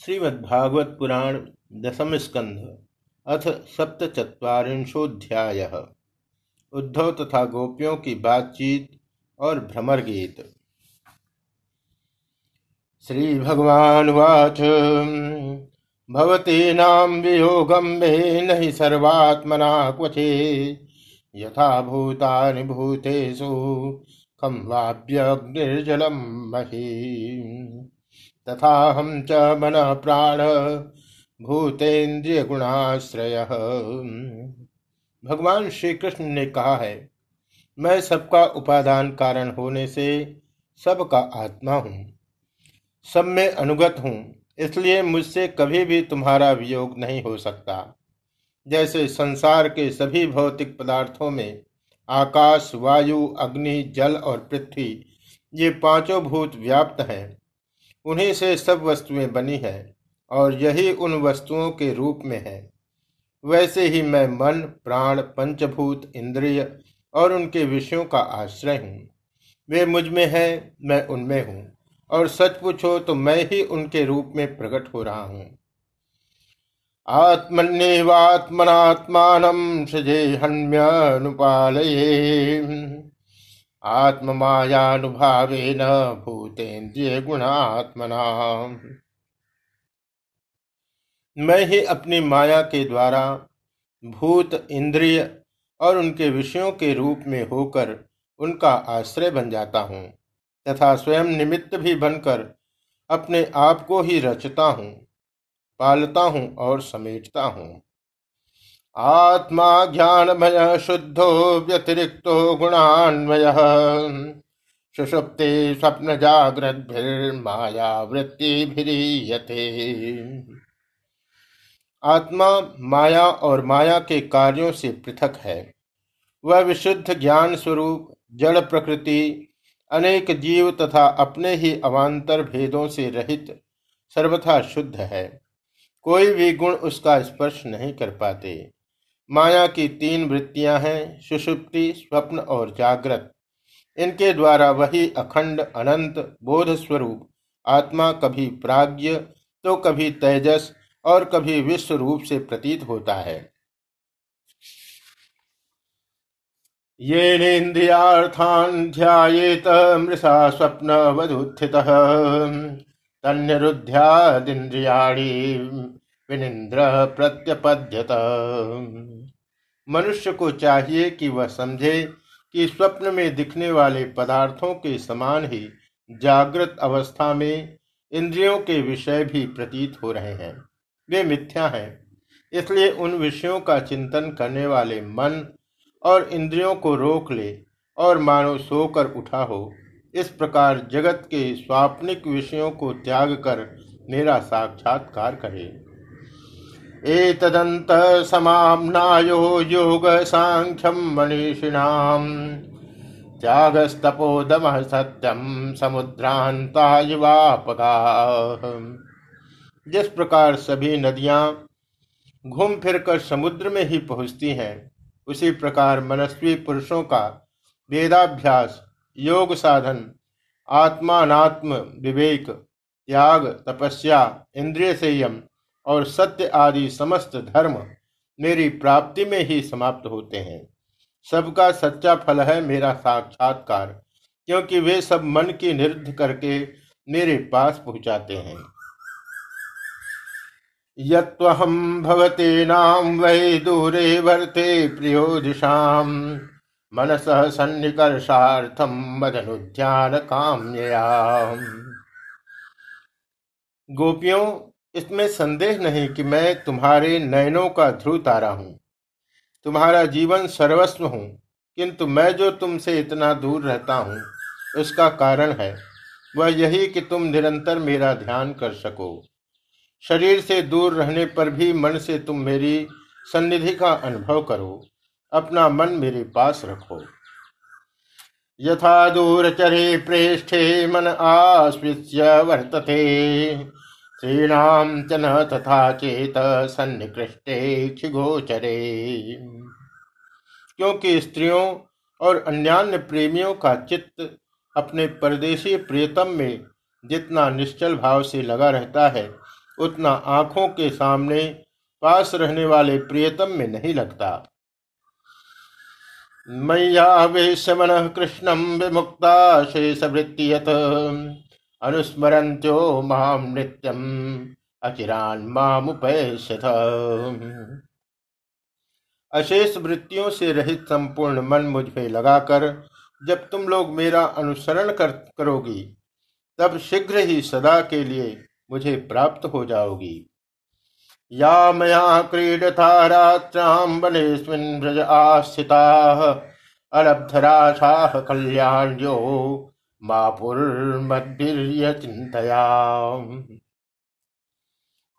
श्रीमद्भागवत पुराण दशम स्कंध, अथ सप्तचत्वारिंशोध्याय उद्धव तथा गोपियों की बातचीत और भ्रमर गीत श्री भगवान वाच भवती नाम वियोगम मे नहीं सर्वात्मना क्वचे, यथा भूतानि भूतेषु कम वाप्यग्निर्जलम मही। तथा हम च मन प्राण भूतेन्द्रिय गुणाश्रय भगवान श्री कृष्ण ने कहा है, मैं सबका उपादान कारण होने से सबका आत्मा हूँ, सब में अनुगत हूँ, इसलिए मुझसे कभी भी तुम्हारा वियोग नहीं हो सकता। जैसे संसार के सभी भौतिक पदार्थों में आकाश, वायु, अग्नि, जल और पृथ्वी, ये पाँचों भूत व्याप्त हैं उन्हीं से सब वस्तुएँ बनी है और यही उन वस्तुओं के रूप में है। वैसे ही मैं मन, प्राण, पंचभूत, इंद्रिय और उनके विषयों का आश्रय हूँ। वे मुझमें है, मैं उनमें हूँ और सच पूछो तो मैं ही उनके रूप में प्रकट हो रहा हूँ। आत्मन्यवात्मनात्मान सृजे हन्यनुपालये आत्ममायानुभावेन भूतेन्द्रिय गुणात्मना मैं ही अपनी माया के द्वारा भूत, इंद्रिय और उनके विषयों के रूप में होकर उनका आश्रय बन जाता हूँ, तथा स्वयं निमित्त भी बनकर अपने आप को ही रचता हूँ, पालता हूँ और समेटता हूँ। आत्मा ज्ञानमय शुद्धो व्यतिरिक्तो गुणान्वय। सुषुप्ते स्वप्न जागृत जागृतभिर्माया वृत्तिभिरीयते आत्मा माया और माया के कार्यों से पृथक है। वह विशुद्ध ज्ञान स्वरूप, जड़ प्रकृति, अनेक जीव तथा अपने ही अवान्तर भेदों से रहित सर्वथा शुद्ध है। कोई भी गुण उसका स्पर्श नहीं कर पाते। माया की तीन वृत्तियाँ हैं, सुषुप्ति, स्वप्न और जागृत। इनके द्वारा वही अखंड, अनंत बोध स्वरूप आत्मा कभी प्राग्ञ तो कभी तेजस और कभी विश्व रूप से प्रतीत होता है। ये नेन्द्रियार्थान ध्यात मृषा स्वप्न वधुत्थित तन्निरुध्यादिन्द्रियाणी विनिंद्र प्रत्यपद्यत। मनुष्य को चाहिए कि वह समझे कि स्वप्न में दिखने वाले पदार्थों के समान ही जागृत अवस्था में इंद्रियों के विषय भी प्रतीत हो रहे हैं। वे मिथ्या हैं, इसलिए उन विषयों का चिंतन करने वाले मन और इंद्रियों को रोक ले और मानो सोकर उठा हो, इस प्रकार जगत के स्वाप्निक विषयों को त्याग कर मेरा साक्षात्कार करे एतदन्त समाम्नायो सांख्यम मनीषिणाम त्यागस्तपोदम सत्यम समुद्रांता युवापगा जिस प्रकार सभी नदियाँ घूम फिरकर समुद्र में ही पहुँचती हैं, उसी प्रकार मनस्वी पुरुषों का वेदाभ्यास, योग साधन आत्मात्म विवेक, त्याग, तपस्या, इंद्रिय संयम और सत्य आदि समस्त धर्म मेरी प्राप्ति में ही समाप्त होते हैं। सबका सच्चा फल है मेरा साक्षात्कार, क्योंकि वे सब मन की निरुद्ध करके मेरे पास पहुंचाते हैं। यम भवते नाम वै दूरे वर्ते प्रियो दिशाम, मनस सन्निकर्षार्थम मदनुध्यान काम्यया गोपियों इसमें संदेह नहीं कि मैं तुम्हारे नयनों का ध्रुव तारा हूँ। तुम्हारा जीवन सर्वस्व हूँ, किंतु मैं जो तुमसे इतना दूर रहता हूँ उसका कारण है। वह यही कि तुम निरंतर मेरा ध्यान कर सको। शरीर से दूर रहने पर भी मन से तुम मेरी सन्निधि का अनुभव करो, अपना मन मेरे पास रखो। यथा दूर चरे प्रेष्ठे मन आस्विस्य वर्तते। श्रीणाम च न तथा चेत सन्निकृष्टे क्षिगोचरे। क्योंकि स्त्रियों और अन्यान्य प्रेमियों का चित्त अपने परदेशी प्रियतम में जितना निश्चल भाव से लगा रहता है, उतना आँखों के सामने पास रहने वाले प्रियतम में नहीं लगता। मैयावेश मन कृष्णम विमुक्ता शेष वृत्तियत अनुस्मरन्त्यो माम नित्यम। अचिरान मामुपैष्यथ अशेष वृत्तियों से रहित संपूर्ण मन मुझ पे लगाकर, जब तुम लोग मेरा अनुसरण कर, करोगी, तब शीघ्र ही सदा के लिए मुझे प्राप्त हो जाओगी। या मया क्रीडता रात्रां वनेऽस्मिन् व्रज आस्थिताः अलब्धराशाः कल्याण्यो मापुर्मद्भिर्य चिंतया।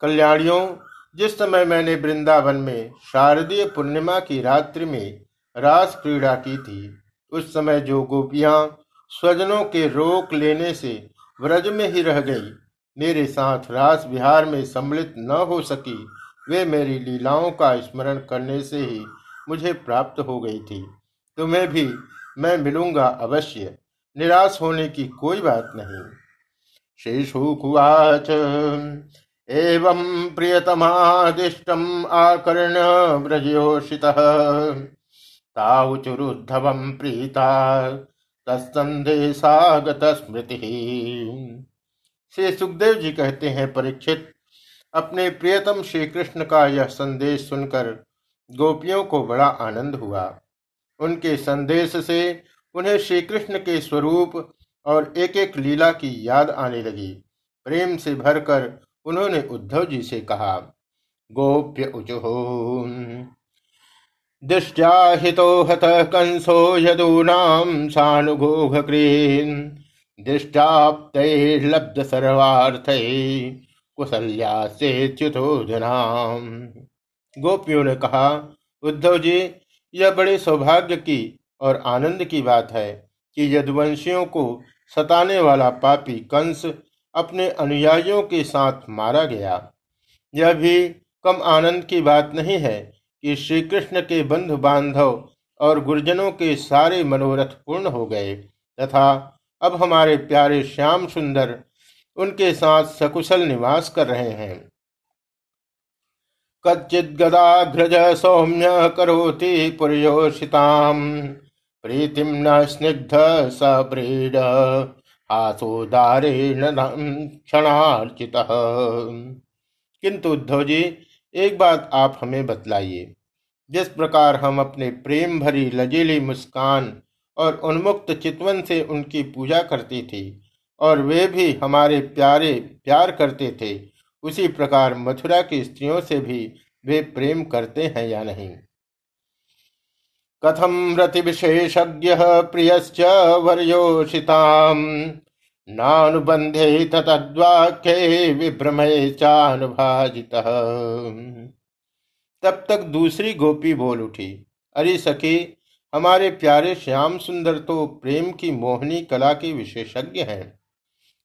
कल्याणियों, जिस समय मैंने वृंदावन में शारदीय पूर्णिमा की रात्रि में रास क्रीड़ा की थी, उस समय जो गोपियाँ स्वजनों के रोक लेने से व्रज में ही रह गई, मेरे साथ रास विहार में सम्मिलित न हो सकी, वे मेरी लीलाओं का स्मरण करने से ही मुझे प्राप्त हो गई थी। तुम्हें भी मैं मिलूँगा अवश्य। निराश होने की कोई बात नहीं। शेषुकुवाच एवं प्रियतमादिष्टम् आकर्ण व्रजयोषितः। तावुचुरुद्धवं प्रीता तत्संदेशागत स्मृति। श्री सुखदेव जी कहते हैं, परीक्षित, अपने प्रियतम श्री कृष्ण का यह संदेश सुनकर गोपियों को बड़ा आनंद हुआ। उनके संदेश से उन्हें श्री कृष्ण के स्वरूप और एक एक लीला की याद आने लगी। प्रेम से भरकर उन्होंने उद्धव जी से कहा, गोप्य उचुहो। दृष्टा हितो हत कंसो यदूनाम सानुघोघक्रीन दृष्टाप्तैर्लब्ध सर्वार्थ कुशल्या से च्युतोधनाम गोपियों ने कहा, उद्धव जी, यह बड़े सौभाग्य की और आनंद की बात है कि यदुवंशियों को सताने वाला पापी कंस अपने अनुयायियों के साथ मारा गया। यह भी कम आनंद की बात नहीं है कि श्री कृष्ण के बंधु बांधव और गुरजनों के सारे मनोरथ पूर्ण हो गए तथा अब हमारे प्यारे श्याम सुंदर उनके साथ सकुशल निवास कर रहे हैं। कच्चित गदाघ्रज सौम्य करोति पुरयोषिताम। प्रीतिम न स्निग्ध सब्रीड आसोदारेण क्षणार्चित। किंतु उद्धव जी, एक बात आप हमें बतलाइए। जिस प्रकार हम अपने प्रेम भरी लजीली मुस्कान और उन्मुक्त चितवन से उनकी पूजा करती थी और वे भी हमारे प्यारे प्यार करते थे, उसी प्रकार मथुरा की स्त्रियों से भी वे प्रेम करते हैं या नहीं? कथम रति विशेषज्ञ प्रियश्च वर्योषिताम? नानुबंधे तद्वाक्ये विभ्रमे चानुभाजित। तब तक दूसरी गोपी बोल उठी, अरे सखी, हमारे प्यारे श्याम सुंदर तो प्रेम की मोहनी कला के विशेषज्ञ हैं।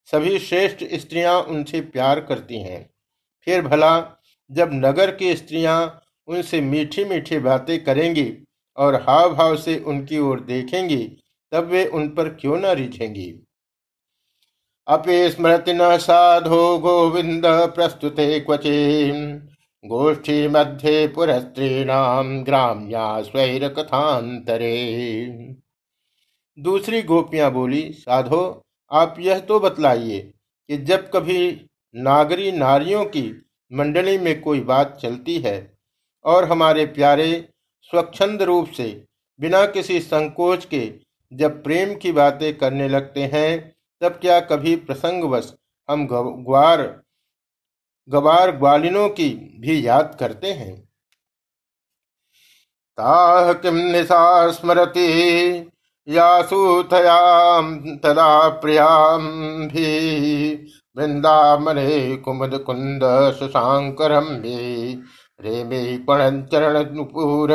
सभी श्रेष्ठ स्त्रियाँ उनसे प्यार करती हैं। फिर भला, जब नगर की स्त्रियाँ उनसे मीठी मीठी बातें करेंगी और हाव भाव से उनकी ओर देखेंगी, तब वे उन पर क्यों न रिझेंगी। अपि स्मृति न साधो गोविंद, प्रस्तुते क्वचि गोष्ठी मध्ये पुरस्त्रीणाम ग्राम्या स्वैर कथांतरे दूसरी गोपियाँ बोली, साधो, आप यह तो बतलाइए कि जब कभी नागरी नारियों की मंडली में कोई बात चलती है और हमारे प्यारे स्वच्छंद रूप से, बिना किसी संकोच के जब प्रेम की बातें करने लगते हैं, तब क्या कभी प्रसंगवश हम ग्वार, गवार ग्वालिनों की भी याद करते हैं? ताह किम निशा स्मरती यासूथयाम तदा प्रियाम भी वृंदावने कुमद कुंद सुशांकरम भी। रेमे पणचरणपूर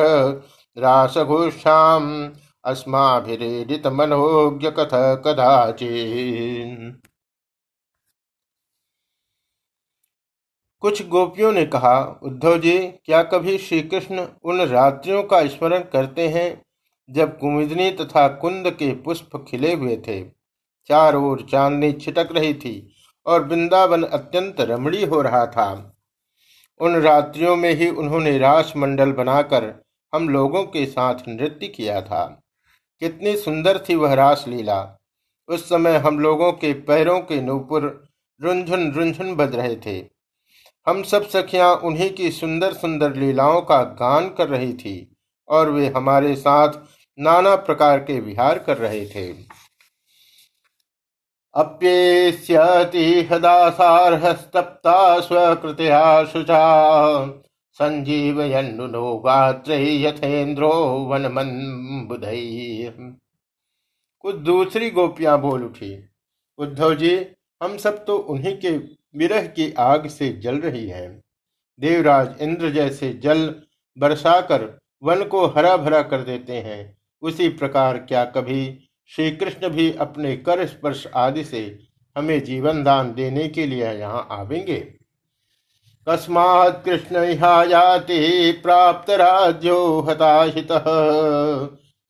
रासघोषाम अस्माभिरेडित मनोज्ञ कथ कदाचि कुछ गोपियों ने कहा, उद्धव जी, क्या कभी श्री कृष्ण उन रात्रियों का स्मरण करते हैं जब कुमुदनी तथा कुंद के पुष्प खिले हुए थे? चार ओर चांदनी छिटक रही थी और वृंदावन अत्यंत रमणीय हो रहा था। उन रात्रियों में ही उन्होंने रास मंडल बनाकर हम लोगों के साथ नृत्य किया था। कितनी सुंदर थी वह रास लीला उस समय हम लोगों के पैरों के नूपुर रुंझुन रुंझुन बज रहे थे। हम सब सखियाँ उन्हीं की सुंदर सुंदर लीलाओं का गान कर रही थी और वे हमारे साथ नाना प्रकार के विहार कर रहे थे। अप्येष्यति हदासारहस्तप्ता स्वकृतया शुचा। संजीवयन्नुनो गात्रे यथेन्द्रो वनमन कुछ दूसरी गोपियाँ बोल उठी, उद्धव जी, हम सब तो उन्हीं के विरह की आग से जल रही है। देवराज इंद्र जैसे जल बरसाकर वन को हरा भरा कर देते हैं। उसी प्रकार क्या कभी श्री कृष्ण भी अपने कर स्पर्श आदि से हमें जीवन दान देने के लिए यहाँ आवेंगे। कस्मात कृष्ण जाति प्राप्त राज्यो हताशित।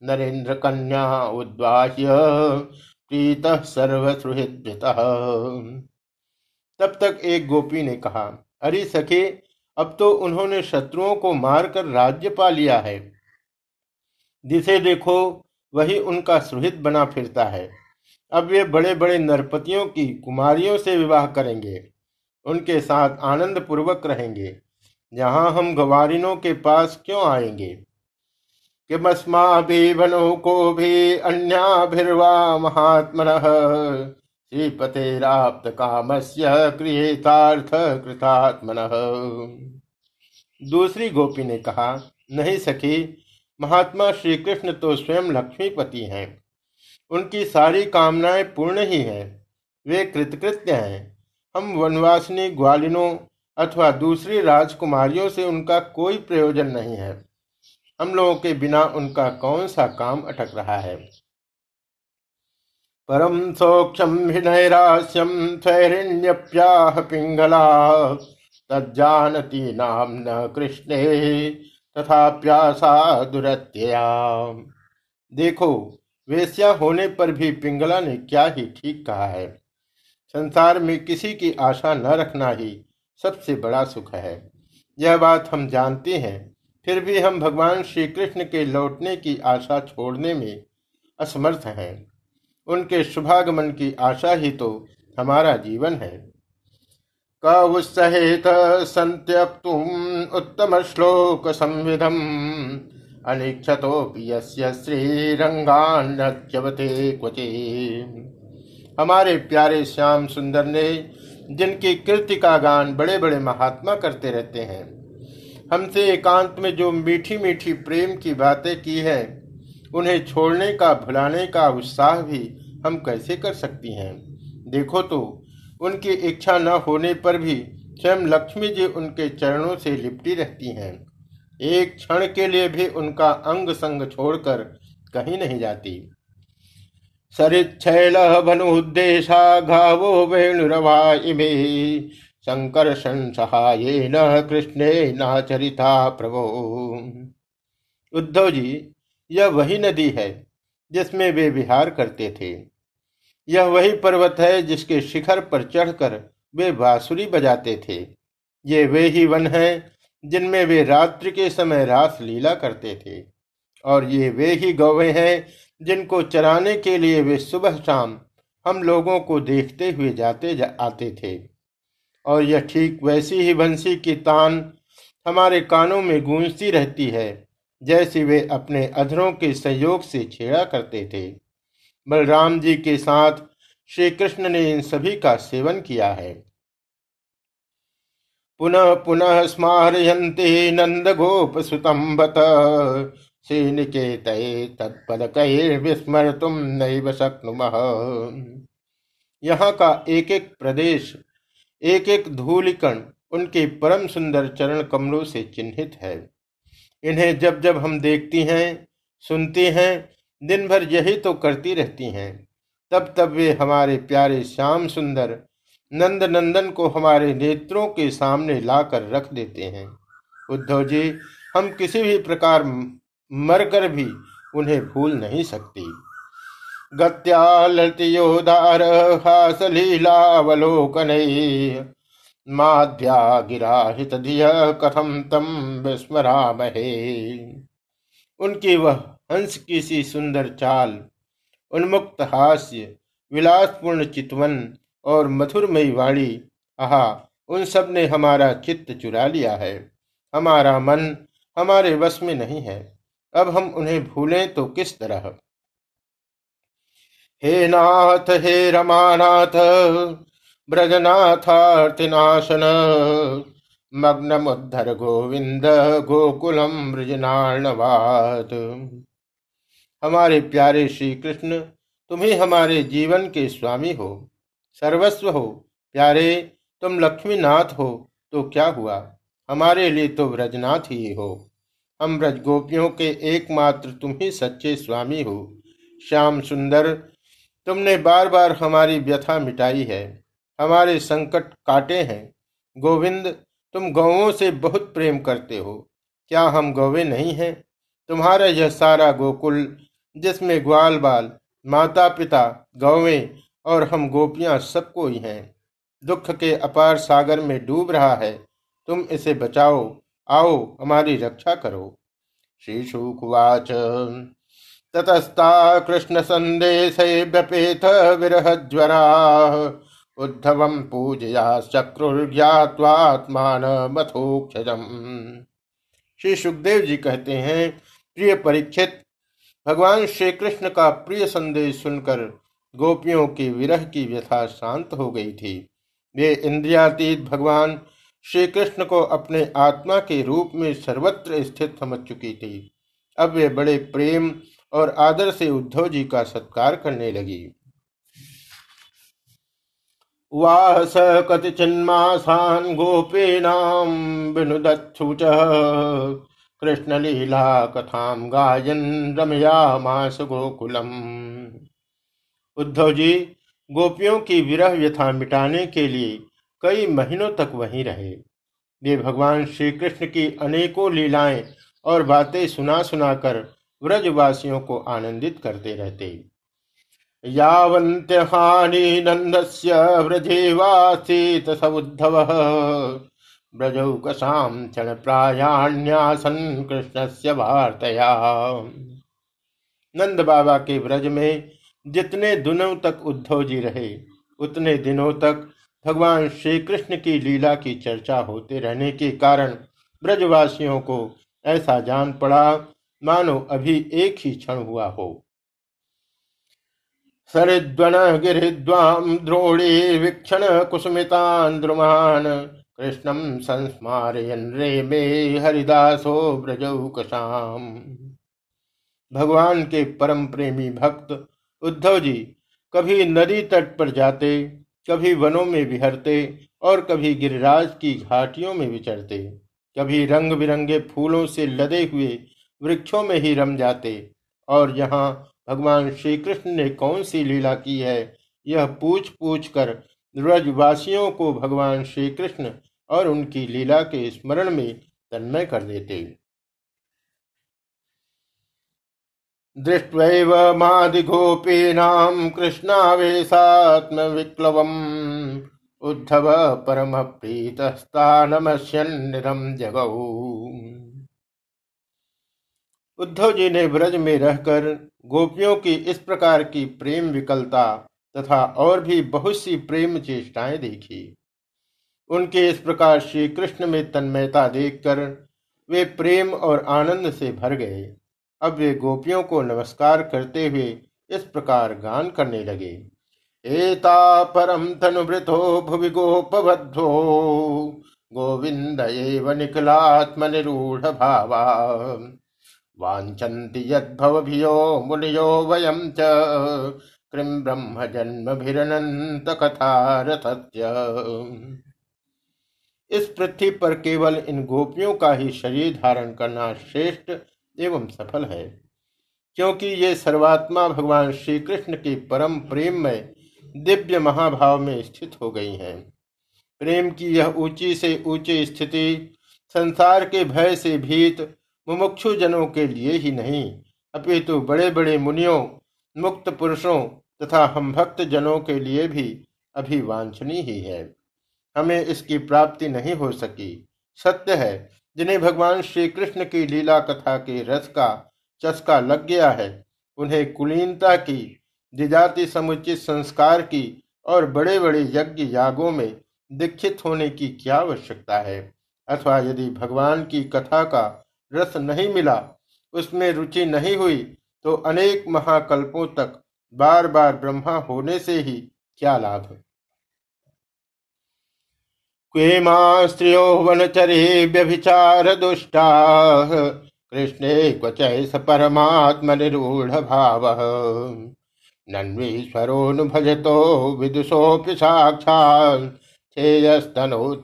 नरेंद्र कन्या उद्वाह्य, प्रीत सर्वसुहृद तब तक एक गोपी ने कहा, अरे सखे, अब तो उन्होंने शत्रुओं को मारकर राज्य पा लिया है। जिसे देखो वही उनका सुहित बना फिरता है। अब वे बड़े बड़े नरपतियों की कुमारियों से विवाह करेंगे। उनके साथ आनंद पूर्वक रहेंगे। यहाँ हम गवारिनों के पास क्यों आएँगे? कि मस्मा भी बनो को भी अन्याभिर्वा महात्म श्रीपतेराप्त कामस्य क्रियतार्थ कृतात्मन। दूसरी गोपी ने कहा, नहीं सखी महात्मा श्री कृष्ण तो स्वयं लक्ष्मीपति हैं। उनकी सारी कामनाएँ पूर्ण ही हैं। वे कृतकृत्य हैं। हम वनवासिनी ग्वालिनों अथवा दूसरी राजकुमारियों से उनका कोई प्रयोजन नहीं है। हम लोगों के बिना उनका कौन सा काम अटक रहा है? परम सौक्षम विनैरास्यम स्वैरिण्यप्याह पिंगला। तज्जानती नाम न कृष्णे। तथा प्यासा दुरत्या देखो, वेश्या होने पर भी पिंगला ने क्या ही ठीक कहा है। संसार में किसी की आशा न रखना ही सबसे बड़ा सुख है। यह बात हम जानते हैं, फिर भी हम भगवान श्री कृष्ण के लौटने की आशा छोड़ने में असमर्थ हैं। उनके शुभागमन की आशा ही तो हमारा जीवन है। कौत्सहेत संत्यक्तुम उत्तम श्लोक संविधम अनिक्षतोपि श्रीरंगान्यवते क्वचे। हमारे प्यारे श्याम सुंदर ने, जिनकी कृति का गान बड़े बड़े महात्मा करते रहते हैं, हमसे एकांत में जो मीठी मीठी प्रेम की बातें की है, उन्हें छोड़ने का, भुलाने का उत्साह भी हम कैसे कर सकती हैं? देखो तो उनकी इच्छा न होने पर भी स्वयं लक्ष्मी जी उनके चरणों से लिपटी रहती हैं। एक क्षण के लिए भी उनका अंग संग छोड़कर कहीं नहीं जाती। सरिच्छैल भनुद्देशा घावो वेणुरवा इमे संकर्षण सहाय न कृष्णे नाचरिता प्रभो। उद्धव जी, यह वही नदी है जिसमें वे विहार करते थे। यह वही पर्वत है जिसके शिखर पर चढ़कर वे बांसुरी बजाते थे। ये वे ही वन हैं जिनमें वे रात्रि के समय रास लीला करते थे। और ये वे ही गौवे हैं जिनको चराने के लिए वे सुबह शाम हम लोगों को देखते हुए जाते जा, आते थे। और यह ठीक वैसी ही बंसी की तान हमारे कानों में गूंजती रहती है जैसे वे अपने अधरों के संयोग से छेड़ा करते थे। बलराम जी के साथ श्री कृष्ण ने इन सभी का सेवन किया है। पुनः पुनः स्मारयन्ते नंद गोप सुतम बत विस्मर तुम नैव शक्नुम। यहाँ का एक एक प्रदेश एक एक धूलिकण उनके परम सुंदर चरण कमलों से चिन्हित है। इन्हें जब जब हम देखती हैं, सुनती हैं दिन भर यही तो करती रहती हैं। तब तब वे हमारे प्यारे श्याम सुंदर नंद नंदन को हमारे नेत्रों के सामने लाकर रख देते हैं। उद्धव जी, हम किसी भी प्रकार मरकर भी उन्हें भूल नहीं सकती। गत्यालतियोदार माध्या गिरा हित कथम तम विस्मरामहे। उनकी वह हंस की सी सुंदर चाल, उन्मुक्त हास्य, विलासपूर्ण चितवन और मधुरमयी वाणी। आहा, उन सबने हमारा चित्त चुरा लिया है। हमारा मन हमारे वश में नहीं है। अब हम उन्हें भूलें तो किस तरह? हे नाथ, हे रमानाथ, ब्रजनाथार्तिनाशन, मग्नमुद्धर गोविंद, गोकुलम ब्रजनार्णवाद हमारे प्यारे श्री कृष्ण तुम ही हमारे जीवन के स्वामी हो। सर्वस्व हो। प्यारे, तुम लक्ष्मीनाथ हो तो क्या हुआ? हमारे लिए तो ब्रजनाथ ही हो। हम ब्रज गोपियों के एकमात्र तुम ही सच्चे स्वामी हो। श्याम सुंदर, तुमने बार बार हमारी व्यथा मिटाई है। हमारे संकट काटे हैं। गोविंद, तुम गौों से बहुत प्रेम करते हो। क्या हम गौवे नहीं हैं? तुम्हारा यह सारा गोकुल जिसमें ग्वाल बाल माता पिता गौवें और हम गोपियाँ सबको ही हैं। दुख के अपार सागर में डूब रहा है। तुम इसे बचाओ। आओ, हमारी रक्षा करो। श्री शुकुवाच। ततस्ता कृष्ण संदेश व्यपेत विरह ज्वरा उद्धव पूजया चक्रुर्ज्ञात्वात्मान मथोक्षजम। श्री सुखदेव जी कहते हैं, प्रिय परीक्षित भगवान श्री कृष्ण का प्रिय संदेश सुनकर गोपियों की विरह की व्यथा शांत हो गई थी। वे इंद्रियातीत भगवान श्री कृष्ण को अपने आत्मा के रूप में सर्वत्र स्थित समझ चुकी थी। अब वे बड़े प्रेम और आदर से उद्धव जी का सत्कार करने लगी। वाह स कति चिन्मासान गोपीनाम विनुदत्सुच कृष्ण लीला कथाम गायन रमया मास गोकुलम। उद्धव जी, गोपियों की विरह व्यथा मिटाने के लिए कई महीनों तक वहीं रहे। वे भगवान श्री कृष्ण की अनेकों लीलाएँ और बातें सुना सुनाकर व्रजवासियों को आनंदित करते रहते। यावंत हानि नंदस्य व्रजेवासीत सउद्धव प्रायाण्यासन कृष्ण से वार्तया। नंद बाबा के ब्रज में जितने दिनों तक उद्धव जी रहे, उतने दिनों तक भगवान श्री कृष्ण की लीला की चर्चा होते रहने के कारण ब्रजवासियों को ऐसा जान पड़ा, मानो अभी एक ही क्षण हुआ हो। सरिद्वन गिरिद्वाम द्रोणी वीक्षण कुसुमितान द्रुमान कृष्णम संस्मारयन रे में हरिदासो ब्रजौकशाम भगवान के परम प्रेमी भक्त उद्धव जी, कभी नदी तट पर जाते, कभी वनों में विहरते और कभी गिरिराज की घाटियों में विचरते, कभी रंग बिरंगे फूलों से लदे हुए वृक्षों में ही रम जाते और यहाँ भगवान श्री कृष्ण ने कौन सी लीला की है, यह पूछ पूछ कर ब्रजवासियों को भगवान श्री कृष्ण और उनकी लीला के स्मरण में तन्मय कर देते। दृष्ट्वैव मादिगोपीनां कृष्णावेशात्मविक्लवम्। उद्धव परम प्रीतस्तानमस्यन्निरम जगऊ उद्धव जी ने ब्रज में रहकर गोपियों की इस प्रकार की प्रेम विकलता तथा और भी बहुत सी प्रेम चेष्टाएँ देखी। उनके इस प्रकार श्री कृष्ण में तन्मयता देखकर वे प्रेम और आनंद से भर गए। अब वे गोपियों को नमस्कार करते हुए इस प्रकार गान करने लगे। एता परम तनुभृतो भुवि गोपबद्धो गोविंद एव निखिलात्मनिरूढ़ भावा। वाञ्छन्ति यद्भवभियो मुनियो वयं च कृम ब्रह्म जन्म कथा रथस्य इस पृथ्वी पर केवल इन गोपियों का ही शरीर धारण करना श्रेष्ठ एवं सफल है, क्योंकि ये सर्वात्मा भगवान श्री कृष्ण की परम प्रेम में दिव्य महाभाव में स्थित हो गई हैं। प्रेम की यह ऊँची से ऊँची स्थिति संसार के भय से भीत मुमुक्षु जनों के लिए ही नहीं, अपितु बड़े बड़े मुनियों, मुक्त पुरुषों तथा हम भक्त जनों के लिए भी अभी वांछनीय ही है। हमें इसकी प्राप्ति नहीं हो सकी। सत्य है, जिन्हें भगवान श्री कृष्ण की लीला कथा के रस का चस्का लग गया है, उन्हें कुलीनता की जिजाति समुचित संस्कार की और बड़े बड़े यज्ञ यागों में दीक्षित होने की क्या आवश्यकता है? अथवा यदि भगवान की कथा का रस नहीं मिला, उसमें रुचि नहीं हुई तो अनेक महाकल्पों तक बार बार ब्रह्मा होने से ही क्या लाभ क्वेमा स्त्रियो वनचरे व्यभिचार दुष्टा कृष्णे क्वचैस परमात्म निरूढ़ भाव नन्वीश्वरोनुभजतो विदुषोऽपि साक्षात्।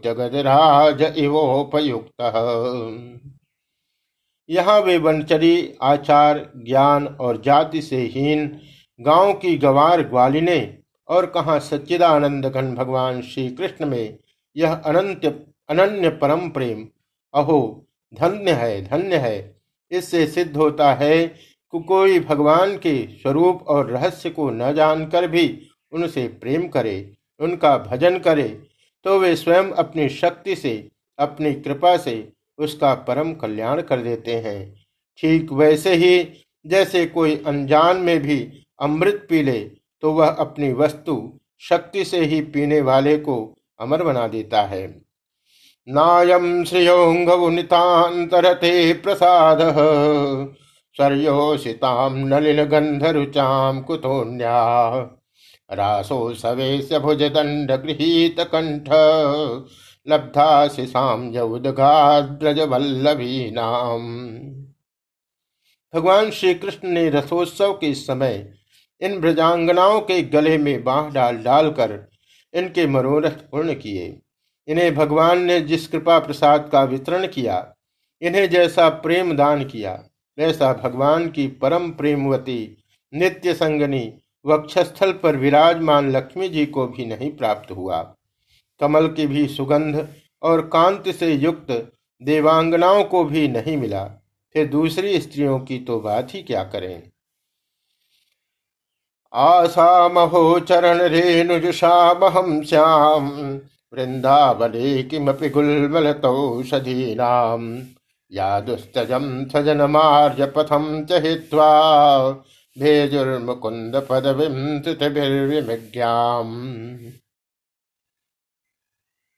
गजराज इवोपयुक्त। यहाँ वे वनचरी, आचार, ज्ञान और जाति से हीन, गाँव की गवार ग्वालिने और कहाँ सच्चिदानंद घन भगवान श्री कृष्ण में यह अनंत, अनन्य परम प्रेम। अहो, धन्य है धन्य है। इससे सिद्ध होता है कि कोई भगवान के स्वरूप और रहस्य को न जानकर भी उनसे प्रेम करे, उनका भजन करे तो वे स्वयं अपनी शक्ति से, अपनी कृपा से उसका परम कल्याण कर देते हैं। ठीक वैसे ही जैसे कोई अनजान में भी अमृत पी ले तो वह अपनी वस्तु शक्ति से ही पीने वाले को अमर बना देता है। नायम श्रियोंगुनितांतरते प्रसाद। स्वर्योषिताम नलिन गंधरुचाम कुतोन्या रासो सवेश भुज दंड गृहीत कंठ लब्धा शिशाम यौदघाद्रज वल्लभी नाम भगवान श्री कृष्ण ने रसोत्सव के समय इन ब्रजांगनाओं के गले में बाह डाल डालकर इनके मनोरथ पूर्ण किए। इन्हें भगवान ने जिस कृपा प्रसाद का वितरण किया, इन्हें जैसा प्रेम दान किया, वैसा भगवान की परम प्रेमवती, नित्य संगनी वक्षस्थल पर विराजमान लक्ष्मी जी को भी नहीं प्राप्त हुआ। कमल की भी सुगंध और कांति से युक्त देवांगनाओं को भी नहीं मिला। फिर दूसरी स्त्रियों की तो बात ही क्या करें? आशा महो चरण रेणुजुषामहम श्याम। वृंदावने किमपि या दुस्तजम सजन मार्य पथम चहित्वा भेजुर्मुकुंद पदविम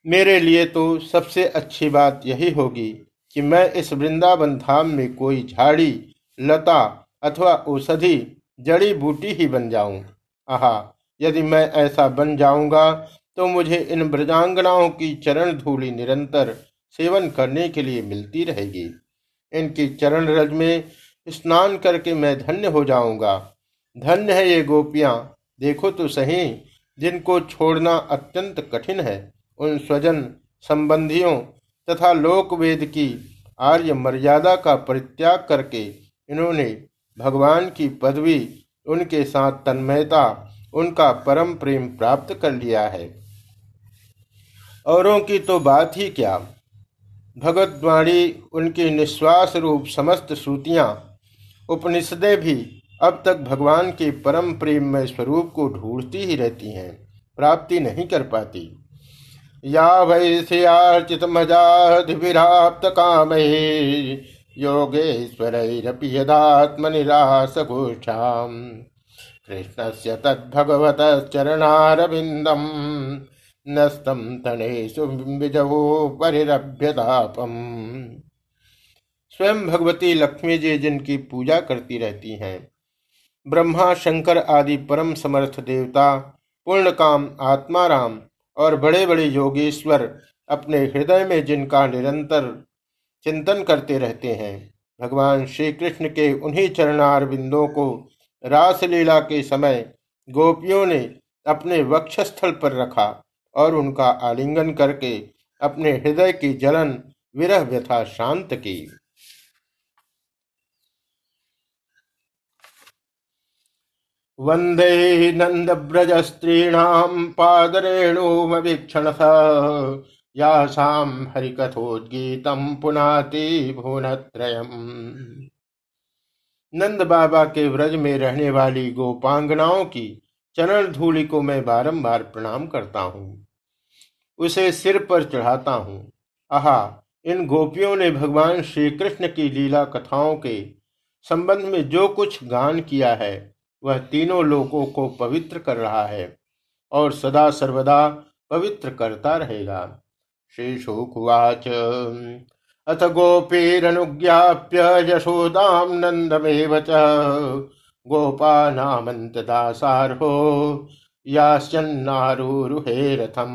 मेरे लिए तो सबसे अच्छी बात यही होगी कि मैं इस वृंदावन धाम में कोई झाड़ी, लता अथवा औषधि जड़ी बूटी ही बन जाऊँ। आहा, यदि मैं ऐसा बन जाऊँगा तो मुझे इन ब्रजांगनाओं की चरण धूली निरंतर सेवन करने के लिए मिलती रहेगी। इनकी चरण रज में स्नान करके मैं धन्य हो जाऊँगा। धन्य है ये गोपियाँ, देखो तो सही, जिनको छोड़ना अत्यंत कठिन है। उन स्वजन, संबंधियों तथा लोक वेद की आर्य मर्यादा का परित्याग करके इन्होंने भगवान की पदवी, उनके साथ तन्मयता, उनका परम प्रेम प्राप्त कर लिया है। औरों की तो बात ही क्या? भगवद्वाणी, उनकी निश्वास रूप समस्त श्रुतियाँ, उपनिषदें भी अब तक भगवान के परम प्रेम में स्वरूप को ढूंढती ही रहती हैं, प्राप्ति नहीं कर पाती। या वैश्यार्चित मजाधिराप्त काम योगेश्वरपि यदात्मनिरास घोषाम कृष्ण से तद्भगवत चरणारविंदम नस्तम तनेशु विजहो परिरभ्यतापम स्वयं भगवती लक्ष्मी जी जिनकी पूजा करती रहती हैं, ब्रह्मा, शंकर आदि परम समर्थ देवता पूर्ण काम आत्माराम और बड़े बड़े योगेश्वर अपने हृदय में जिनका निरंतर चिंतन करते रहते हैं। भगवान श्री कृष्ण के उन्हीं चरणार बिंदों को रासलीला के समय गोपियों ने अपने वक्षस्थल पर रखा और उनका आलिंगन करके अपने हृदय की जलन विरह व्यथा शांत की। वंदे नंद ब्रज स्त्रीणाम पादरेणुमीक्षण यासाम पुनाति भुवनत्रयम्। नंद बाबा के व्रज में रहने वाली गोपांगनाओं की चरण धूलि को मैं बारंबार प्रणाम करता हूँ। उसे सिर पर चढ़ाता हूँ। आहा, इन गोपियों ने भगवान श्री कृष्ण की लीला कथाओं के संबंध में जो कुछ गान किया है, वह तीनों लोगों को पवित्र कर रहा है और सदा सर्वदा पवित्र करता रहेगा। श्री शुकुवाच अथ गोपीरनुज्ञाप्य यशोदाम नंदमेव च। गोपानामन्तदासार्हो यास्यन्नारूरुहे रथम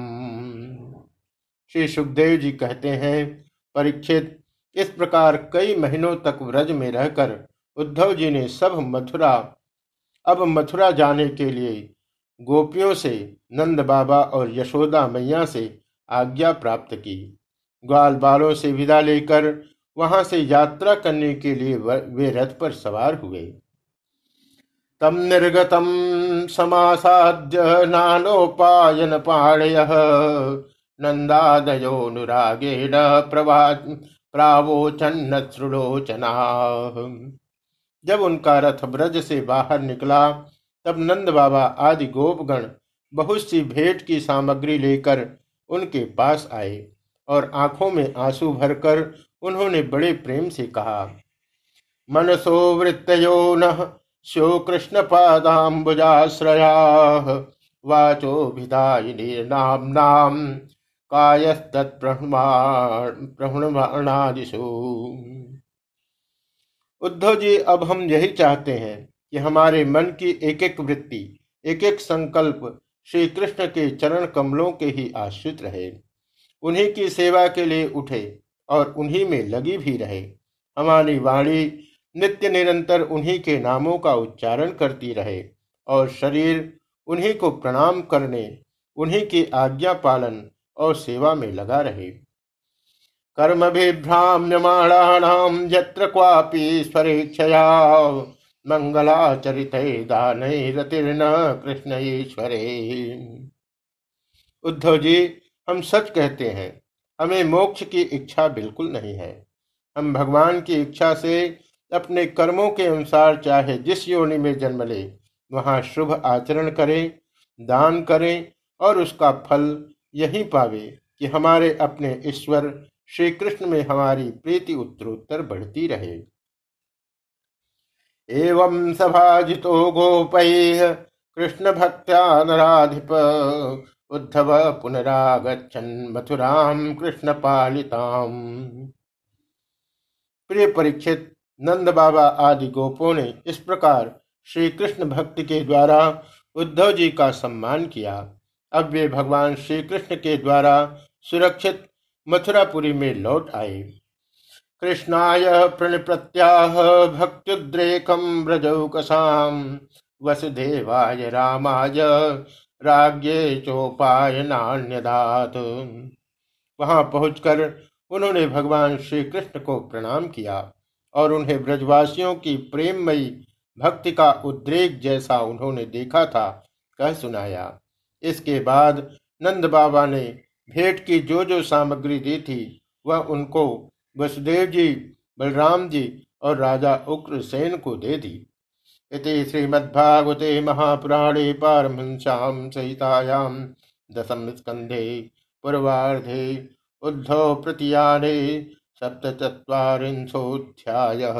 श्री सुखदेव जी कहते हैं, परीक्षित, इस प्रकार कई महीनों तक व्रज में रहकर उद्धव जी ने सब मथुरा, अब मथुरा जाने के लिए गोपियों से, नंद बाबा और यशोदा मैया से आज्ञा प्राप्त की। ग्वाल बालों से विदा लेकर वहाँ से यात्रा करने के लिए वे रथ पर सवार हुए। तम निर्गतम समासाद्य नानोपायन पाणय नंदादयोनुरागेण प्रभा प्रावोचन श्रुलोचना जब उनका रथ ब्रज से बाहर निकला, तब नंद बाबा आदि गोपगण बहुत सी भेंट की सामग्री लेकर उनके पास आए और आँखों में आँसू भरकर उन्होंने बड़े प्रेम से कहा, मनसो वृत्तो न स्यो कृष्ण पादाबुजाश्रया वाचो भिदायिनी नाम नाम कायस्तत्प्रहृणादिशु उद्धव जी, अब हम यही चाहते हैं कि हमारे मन की एक एक वृत्ति एक एक संकल्प श्री कृष्ण के चरण कमलों के ही आश्रित रहे। उन्हीं की सेवा के लिए उठे और उन्हीं में लगी भी रहे। हमारी वाणी नित्य निरंतर उन्हीं के नामों का उच्चारण करती रहे और शरीर उन्हीं को प्रणाम करने, उन्हीं की आज्ञा पालन और सेवा में लगा रहे। कर्म विभ्राम्यमाणाणाम यत्र क्वापि स्वरेक्षया मंगलाचरित दान रतिर्न कृष्ण ईश्वरे उद्धव जी, हम सच कहते हैं, हमें मोक्ष की इच्छा बिल्कुल नहीं है। हम भगवान की इच्छा से अपने कर्मों के अनुसार चाहे जिस योनि में जन्म ले, वहाँ शुभ आचरण करें, दान करें और उसका फल यही पावे कि हमारे अपने ईश्वर श्री कृष्ण में हमारी प्रीति उत्तरोत्तर बढ़ती रहे। एवं सभाजितो गोपै कृष्ण भक्त्यानराधिप उद्धव पुनरागछन मथुराम कृष्ण पालिताम प्रिय परीक्षित, नंद बाबा आदि गोपों ने इस प्रकार श्री कृष्ण भक्ति के द्वारा उद्धव जी का सम्मान किया। अब वे भगवान श्री कृष्ण के द्वारा सुरक्षित मथुरापुरी में लौट आए। कृष्णाय प्रणप्रत्याह भक्त्युद्रेकम व्रजौकसाम वसुदेवाय रामाय, राज्ञे चोपाय नान्यदात। वहाँ पहुंचकर उन्होंने भगवान श्री कृष्ण को प्रणाम किया और उन्हें ब्रजवासियों की प्रेममयी भक्ति का उद्रेक जैसा उन्होंने देखा था, कह सुनाया। इसके बाद नंद बाबा ने भेंट की जो जो सामग्री दी थी, वह उनको वसुदेव जी, बलराम जी और राजा उग्रसेन को दे दी। इति श्रीमद्भागवते महापुराणे पारमशा सहितायाम दशम स्कंधे पूर्वाधे उद्धव प्रतियाने सप्तचत्वारिंशोऽध्यायः।